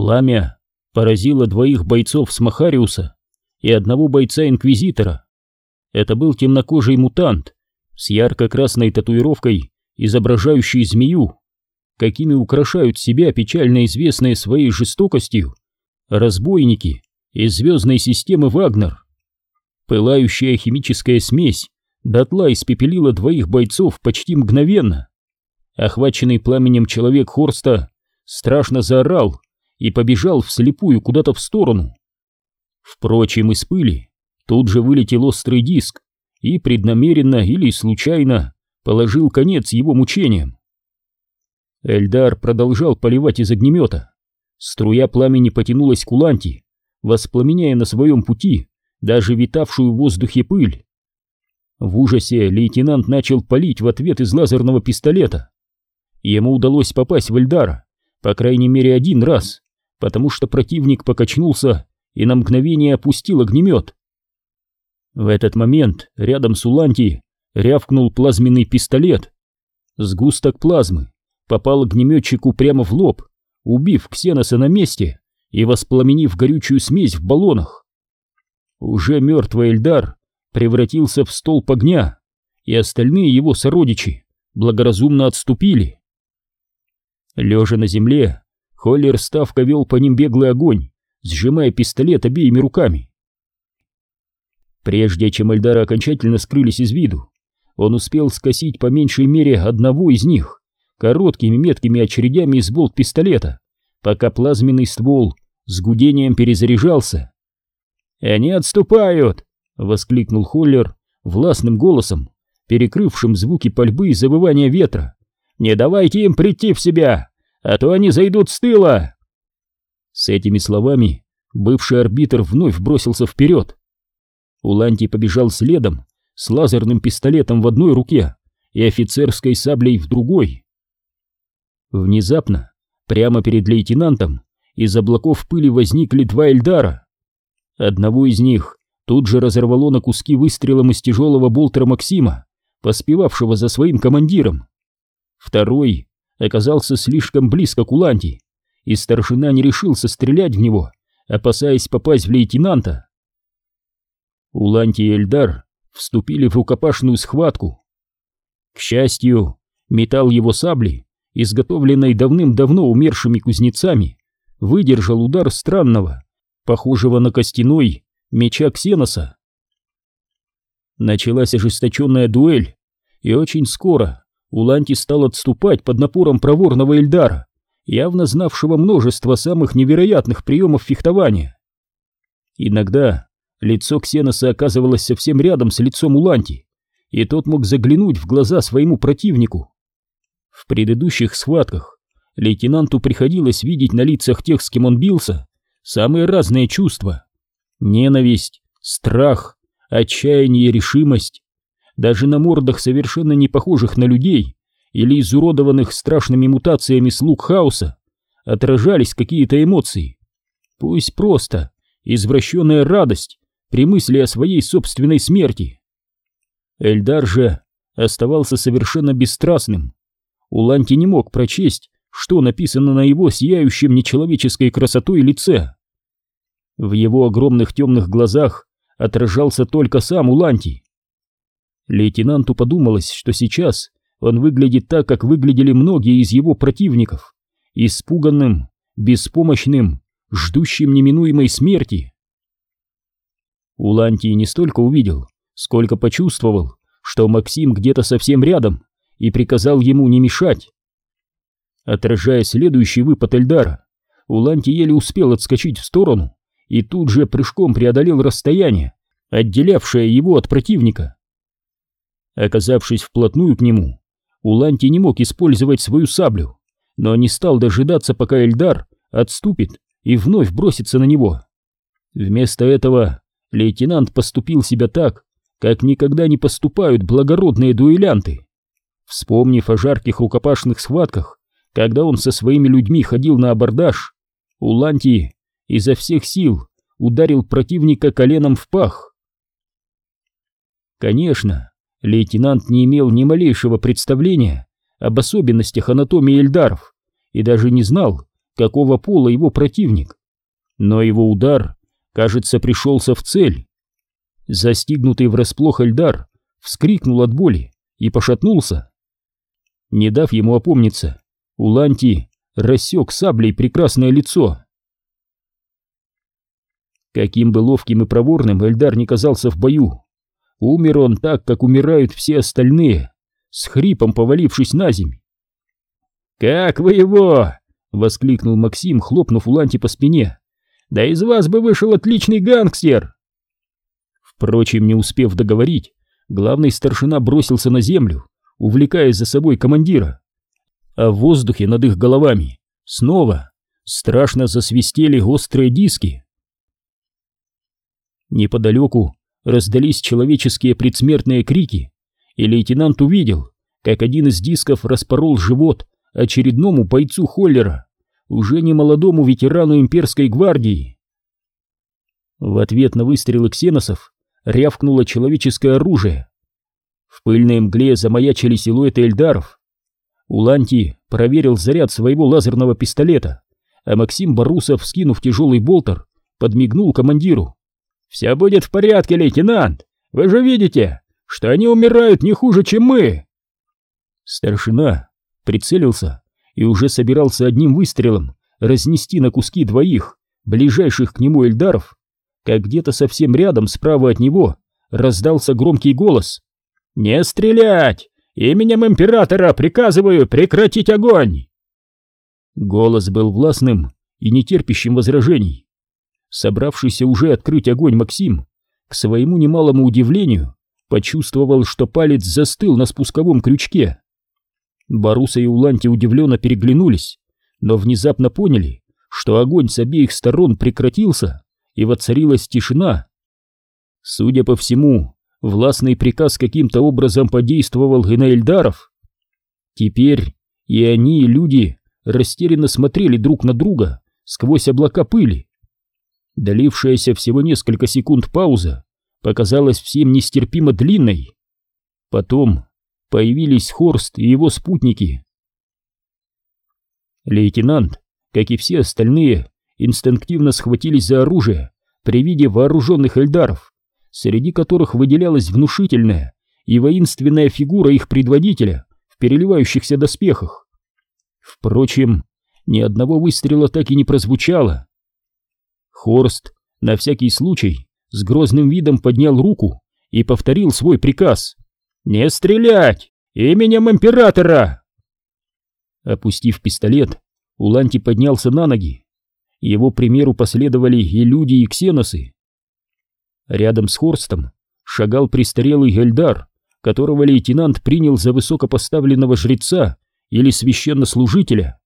Пламя поразило двоих бойцов Смахариуса и одного бойца-инквизитора. Это был темнокожий мутант с ярко-красной татуировкой, изображающей змею, какими украшают себя печально известные своей жестокостью разбойники из звездной системы Вагнер. Пылающая химическая смесь дотла испепелила двоих бойцов почти мгновенно. Охваченный пламенем человек Хорста страшно заорал и побежал вслепую куда-то в сторону. Впрочем, из пыли тут же вылетел острый диск и преднамеренно или случайно положил конец его мучениям. Эльдар продолжал поливать из огнемета. Струя пламени потянулась к Уланти, воспламеняя на своем пути даже витавшую в воздухе пыль. В ужасе лейтенант начал палить в ответ из лазерного пистолета. Ему удалось попасть в Эльдара, по крайней мере один раз, потому что противник покачнулся и на мгновение опустил огнемет. В этот момент рядом с Уланти рявкнул плазменный пистолет. Сгусток плазмы попал огнеметчику прямо в лоб, убив Ксеноса на месте и воспламенив горючую смесь в баллонах. Уже мертвый Эльдар превратился в столб огня, и остальные его сородичи благоразумно отступили. Лежа на земле, Холлер ставка вел по ним беглый огонь, сжимая пистолет обеими руками. Прежде чем Эльдары окончательно скрылись из виду, он успел скосить по меньшей мере одного из них короткими меткими очередями из болт пистолета, пока плазменный ствол с гудением перезаряжался. «Они отступают!» — воскликнул Холлер властным голосом, перекрывшим звуки пальбы и завывания ветра. «Не давайте им прийти в себя, а то они зайдут с тыла!» С этими словами бывший арбитр вновь бросился вперед. Уланти побежал следом с лазерным пистолетом в одной руке и офицерской саблей в другой. Внезапно, прямо перед лейтенантом, из облаков пыли возникли два Эльдара. Одного из них тут же разорвало на куски выстрелом из тяжелого болтера Максима, поспевавшего за своим командиром. Второй оказался слишком близко к Уланти, и старшина не решился стрелять в него, опасаясь попасть в лейтенанта. Уланти и Эльдар вступили в рукопашную схватку. К счастью, металл его сабли изготовленной давным-давно умершими кузнецами, выдержал удар странного, похожего на костяной, меча Ксеноса. Началась ожесточенная дуэль, и очень скоро Уланти стал отступать под напором проворного Эльдара, явно знавшего множество самых невероятных приемов фехтования. Иногда лицо Ксеноса оказывалось совсем рядом с лицом Уланти, и тот мог заглянуть в глаза своему противнику. В предыдущих схватках лейтенанту приходилось видеть на лицах тех, с кем он бился, самые разные чувства. Ненависть, страх, отчаяние, решимость. Даже на мордах совершенно не похожих на людей или изуродованных страшными мутациями слуг хаоса отражались какие-то эмоции. Пусть просто извращенная радость при мысли о своей собственной смерти. Эльдар же оставался совершенно бесстрастным, Уланти не мог прочесть, что написано на его сияющем нечеловеческой красотой лице. В его огромных темных глазах отражался только сам Уланти. Лейтенанту подумалось, что сейчас он выглядит так, как выглядели многие из его противников, испуганным, беспомощным, ждущим неминуемой смерти. Уланти не столько увидел, сколько почувствовал, что Максим где-то совсем рядом и приказал ему не мешать. Отражая следующий выпад Эльдара, Уланти еле успел отскочить в сторону и тут же прыжком преодолел расстояние, отделявшее его от противника. Оказавшись вплотную к нему, Уланти не мог использовать свою саблю, но не стал дожидаться, пока Эльдар отступит и вновь бросится на него. Вместо этого лейтенант поступил себя так, как никогда не поступают благородные дуэлянты. Вспомнив о жарких рукопашных схватках, когда он со своими людьми ходил на абордаж, Уланти изо всех сил ударил противника коленом в пах. Конечно, лейтенант не имел ни малейшего представления об особенностях анатомии эльдаров и даже не знал, какого пола его противник. Но его удар, кажется, пришелся в цель. Застигнутый врасплох Эльдар вскрикнул от боли и пошатнулся. Не дав ему опомниться, Уланти рассек саблей прекрасное лицо. Каким бы ловким и проворным Эльдар не казался в бою, умер он так, как умирают все остальные, с хрипом повалившись на земь. «Как вы его!» — воскликнул Максим, хлопнув Уланти по спине. «Да из вас бы вышел отличный гангстер!» Впрочем, не успев договорить, главный старшина бросился на землю, увлекая за собой командира. А в воздухе над их головами снова страшно засвистели острые диски. Неподалеку раздались человеческие предсмертные крики, и лейтенант увидел, как один из дисков распорол живот очередному бойцу Холлера, уже не молодому ветерану имперской гвардии. В ответ на выстрелы ксеносов рявкнуло человеческое оружие. В пыльной мгле замаячили силуэты эльдаров. Уланти проверил заряд своего лазерного пистолета, а Максим Барусов, скинув тяжелый болтер, подмигнул командиру. «Все будет в порядке, лейтенант! Вы же видите, что они умирают не хуже, чем мы!» Старшина прицелился и уже собирался одним выстрелом разнести на куски двоих, ближайших к нему эльдаров, как где-то совсем рядом справа от него раздался громкий голос. «Не стрелять! Именем императора приказываю прекратить огонь!» Голос был властным и нетерпящим возражений собравшийся уже открыть огонь Максим, к своему немалому удивлению, почувствовал, что палец застыл на спусковом крючке. Баруса и Уланти удивленно переглянулись, но внезапно поняли, что огонь с обеих сторон прекратился, и воцарилась тишина. Судя по всему, властный приказ каким-то образом подействовал и на Эльдаров. Теперь и они, и люди, растерянно смотрели друг на друга сквозь облака пыли, Долившаяся всего несколько секунд пауза показалась всем нестерпимо длинной. Потом появились Хорст и его спутники. Лейтенант, как и все остальные, инстинктивно схватились за оружие при виде вооруженных эльдаров, среди которых выделялась внушительная и воинственная фигура их предводителя в переливающихся доспехах. Впрочем, ни одного выстрела так и не прозвучало. Хорст на всякий случай с грозным видом поднял руку и повторил свой приказ. «Не стрелять! Именем императора!» Опустив пистолет, Уланти поднялся на ноги. Его примеру последовали и люди, и ксеносы. Рядом с Хорстом шагал престарелый Эльдар, которого лейтенант принял за высокопоставленного жреца или священнослужителя.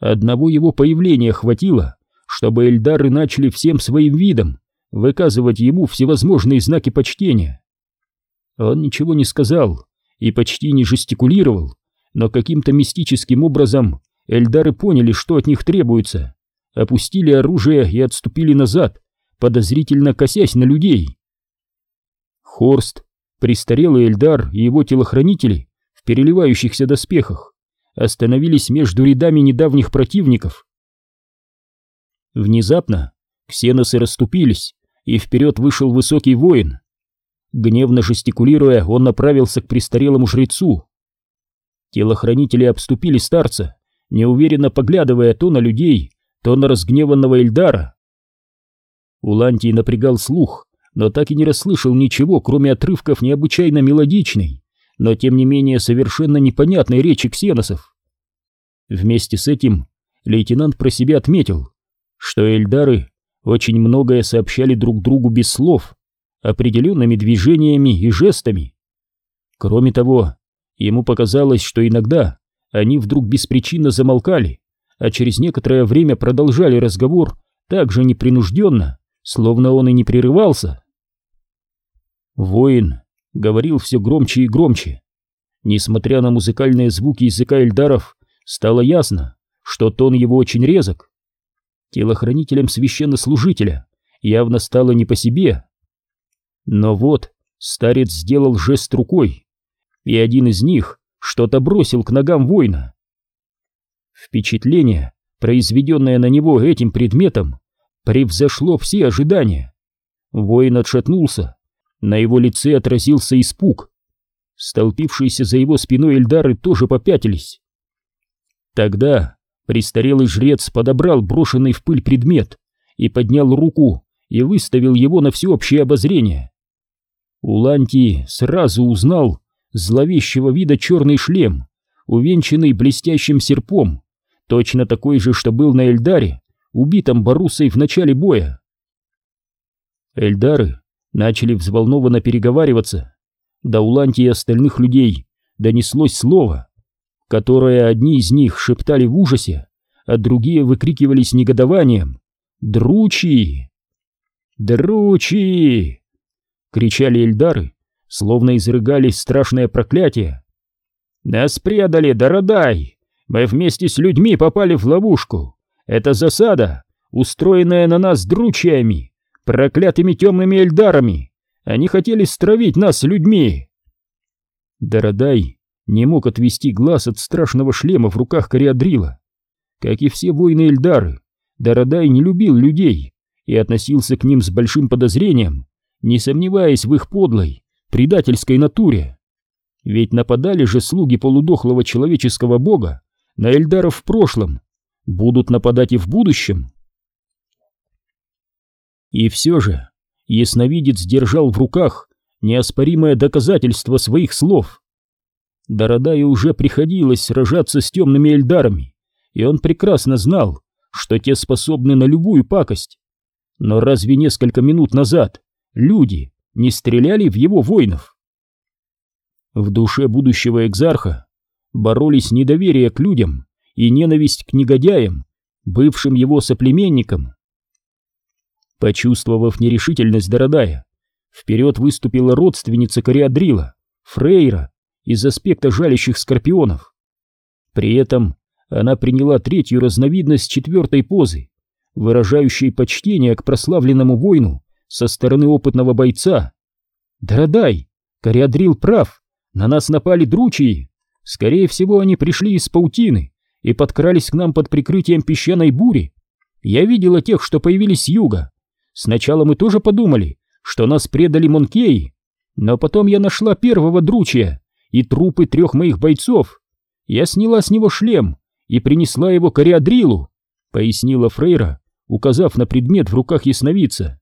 Одного его появления хватило, чтобы эльдары начали всем своим видом выказывать ему всевозможные знаки почтения. Он ничего не сказал и почти не жестикулировал, но каким-то мистическим образом эльдары поняли, что от них требуется, опустили оружие и отступили назад, подозрительно косясь на людей. Хорст, престарелый эльдар и его телохранители в переливающихся доспехах остановились между рядами недавних противников Внезапно ксеносы расступились, и вперед вышел высокий воин. Гневно жестикулируя, он направился к престарелому жрецу. Телохранители обступили старца, неуверенно поглядывая то на людей, то на разгневанного Эльдара. Улантий напрягал слух, но так и не расслышал ничего, кроме отрывков необычайно мелодичной, но тем не менее совершенно непонятной речи ксеносов. Вместе с этим лейтенант про себя отметил, что эльдары очень многое сообщали друг другу без слов, определенными движениями и жестами. Кроме того, ему показалось, что иногда они вдруг беспричинно замолкали, а через некоторое время продолжали разговор так же непринужденно, словно он и не прерывался. Воин говорил все громче и громче. Несмотря на музыкальные звуки языка эльдаров, стало ясно, что тон его очень резок, телохранителем священнослужителя явно стало не по себе. Но вот старец сделал жест рукой, и один из них что-то бросил к ногам воина. Впечатление произведенное на него этим предметом, превзошло все ожидания. Воин отшатнулся, на его лице отразился испуг. Столпившиеся за его спиной Эльдары тоже попятились. Тогда престарелый жрец подобрал брошенный в пыль предмет и поднял руку и выставил его на всеобщее обозрение. Уланти сразу узнал зловещего вида черный шлем, увенчанный блестящим серпом, точно такой же, что был на Эльдаре, убитом Барусой в начале боя. Эльдары начали взволнованно переговариваться. До Уланти и остальных людей донеслось слово, которое одни из них шептали в ужасе, а другие выкрикивали с негодованием «Дручи! Дручи!» кричали Эльдары, словно изрыгали страшное проклятие. «Нас предали, Дородай! Мы вместе с людьми попали в ловушку! Это засада, устроенная на нас дручьями, проклятыми темными эльдарами! Они хотели стравить нас людьми!» Дородай не мог отвести глаз от страшного шлема в руках Кориадрила. Как и все воины Эльдары, Дородай не любил людей и относился к ним с большим подозрением, не сомневаясь в их подлой, предательской натуре. Ведь нападали же слуги полудохлого человеческого бога на Эльдаров в прошлом, будут нападать и в будущем. И все же ясновидец держал в руках неоспоримое доказательство своих слов. Дородаю уже приходилось сражаться с темными эльдарами, и он прекрасно знал, что те способны на любую пакость. Но разве несколько минут назад люди не стреляли в его воинов? В душе будущего экзарха боролись недоверие к людям и ненависть к негодяям, бывшим его соплеменникам. Почувствовав нерешительность Дородая, вперед выступила родственница Кориадрила, Фрейра, из аспекта жалящих скорпионов. При этом она приняла третью разновидность четвертой позы, выражающей почтение к прославленному воину со стороны опытного бойца. «Дородай, Кориадрил прав, на нас напали дручии, скорее всего они пришли из паутины и подкрались к нам под прикрытием песчаной бури. Я видела тех, что появились с юга. Сначала мы тоже подумали, что нас предали Монкеи, но потом я нашла первого дручия и трупы трех моих бойцов. Я сняла с него шлем и принесла его кориадрилу, пояснила Фрейра, указав на предмет в руках ясновидца.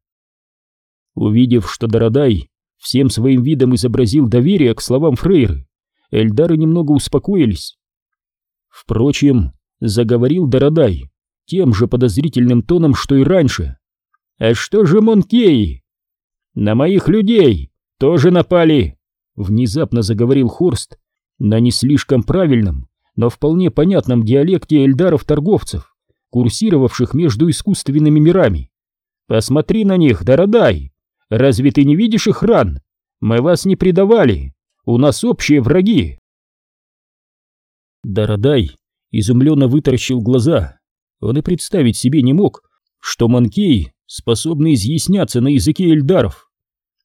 Увидев, что Дородай всем своим видом изобразил доверие к словам Фрейры, Эльдары немного успокоились. Впрочем, заговорил Дородай тем же подозрительным тоном, что и раньше. «А что же Монкеи?» «На моих людей тоже напали!» Внезапно заговорил Хорст на не слишком правильном, но вполне понятном диалекте эльдаров-торговцев, курсировавших между искусственными мирами. «Посмотри на них, Дородай! Разве ты не видишь их ран? Мы вас не предавали! У нас общие враги!» Дородай изумленно вытаращил глаза. Он и представить себе не мог, что манкеи способны изъясняться на языке эльдаров,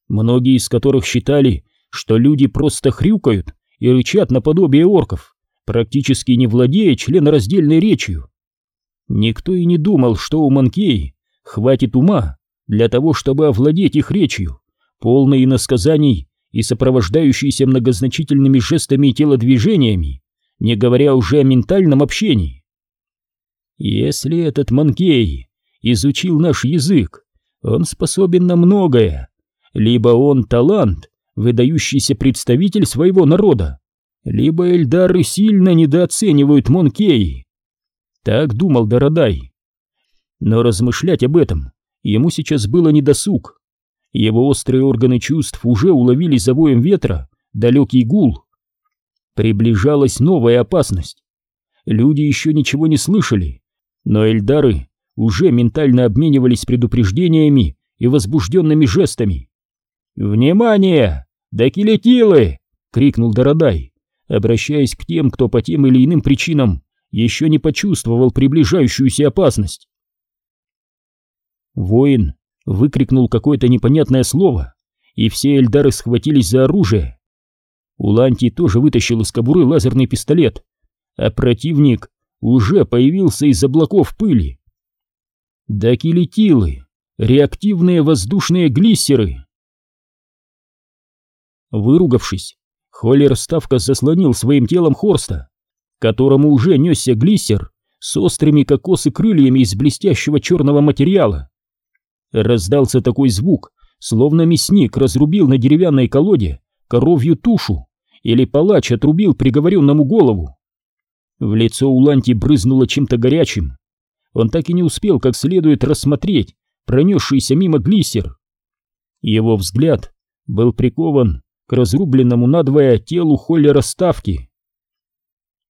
многие из которых считали, что люди просто хрюкают и рычат наподобие орков, практически не владея членораздельной речью. Никто и не думал, что у манкеи хватит ума для того, чтобы овладеть их речью, полной иносказаний и сопровождающейся многозначительными жестами и телодвижениями, не говоря уже о ментальном общении. Если этот Манкей изучил наш язык, он способен на многое. Либо он талант, выдающийся представитель своего народа, либо эльдары сильно недооценивают Монкей. Так думал Дородай. Но размышлять об этом ему сейчас было недосуг. Его острые органы чувств уже уловили за воем ветра далекий гул. Приближалась новая опасность. Люди еще ничего не слышали, но эльдары уже ментально обменивались предупреждениями и возбужденными жестами. «Внимание! Дакилетилы!» — крикнул Дородай, обращаясь к тем, кто по тем или иным причинам еще не почувствовал приближающуюся опасность. Воин выкрикнул какое-то непонятное слово, и все эльдары схватились за оружие. Уланти тоже вытащил из кобуры лазерный пистолет, а противник уже появился из облаков пыли. Дакилитилы, реактивные воздушные глиссеры. Выругавшись, Холлер Ставка заслонил своим телом Хорста, которому уже несся глиссер с острыми кокосы крыльями из блестящего черного материала. Раздался такой звук, словно мясник разрубил на деревянной колоде коровью тушу или палач отрубил приговоренному голову. В лицо Уланти брызнуло чем-то горячим. Он так и не успел как следует рассмотреть пронесшийся мимо глиссер. Его взгляд был прикован к разрубленному надвое телу Холлера Ставки.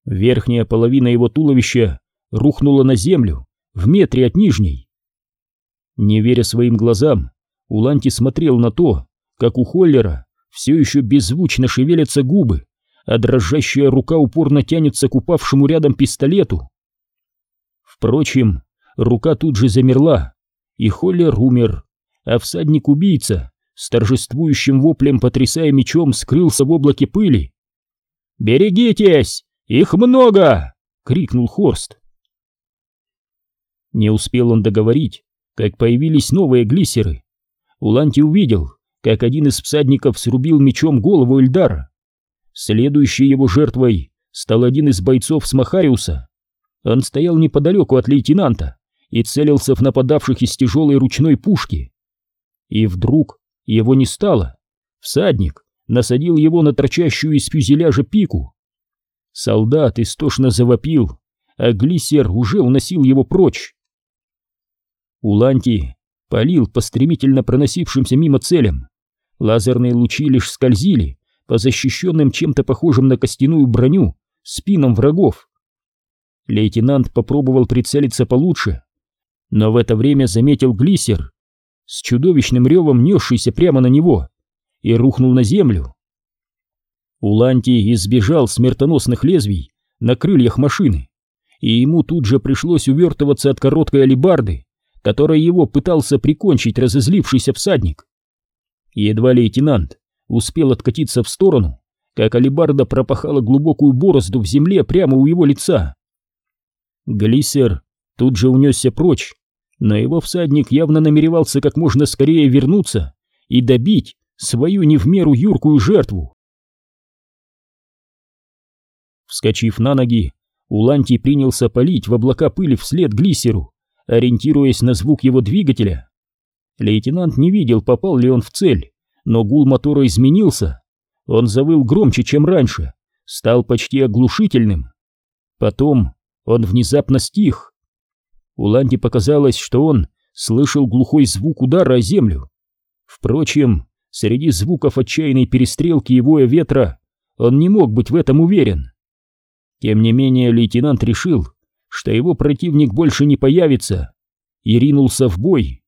Верхняя половина его туловища рухнула на землю в метре от нижней. Не веря своим глазам, Уланти смотрел на то, как у Холлера все еще беззвучно шевелятся губы, а дрожащая рука упорно тянется к упавшему рядом пистолету. Впрочем, рука тут же замерла, и Холлер умер, а всадник-убийца с торжествующим воплем, потрясая мечом, скрылся в облаке пыли. «Берегитесь! Их много!» — крикнул Хорст. Не успел он договорить, как появились новые глиссеры. Уланти увидел, как один из всадников срубил мечом голову Эльдара. Следующей его жертвой стал один из бойцов Смахариуса. Он стоял неподалеку от лейтенанта и целился в нападавших из тяжелой ручной пушки. И вдруг его не стало. Всадник насадил его на торчащую из фюзеляжа пику. Солдат истошно завопил, а глиссер уже уносил его прочь. Уланти палил по стремительно проносившимся мимо целям. Лазерные лучи лишь скользили по защищенным чем-то похожим на костяную броню спинам врагов. Лейтенант попробовал прицелиться получше, но в это время заметил глиссер, с чудовищным ревом несшийся прямо на него, и рухнул на землю. Уланти избежал смертоносных лезвий на крыльях машины, и ему тут же пришлось увертываться от короткой алебарды, которой его пытался прикончить разозлившийся всадник. Едва лейтенант успел откатиться в сторону, как алебарда пропахала глубокую борозду в земле прямо у его лица. Глиссер тут же унесся прочь, но его всадник явно намеревался как можно скорее вернуться и добить свою не в меру юркую жертву. Вскочив на ноги, Уланти принялся палить в облака пыли вслед глиссеру, ориентируясь на звук его двигателя. Лейтенант не видел, попал ли он в цель, но гул мотора изменился. Он завыл громче, чем раньше, стал почти оглушительным. Потом он внезапно стих, Уланде показалось, что он слышал глухой звук удара о землю. Впрочем, среди звуков отчаянной перестрелки и воя ветра он не мог быть в этом уверен. Тем не менее, лейтенант решил, что его противник больше не появится, и ринулся в бой.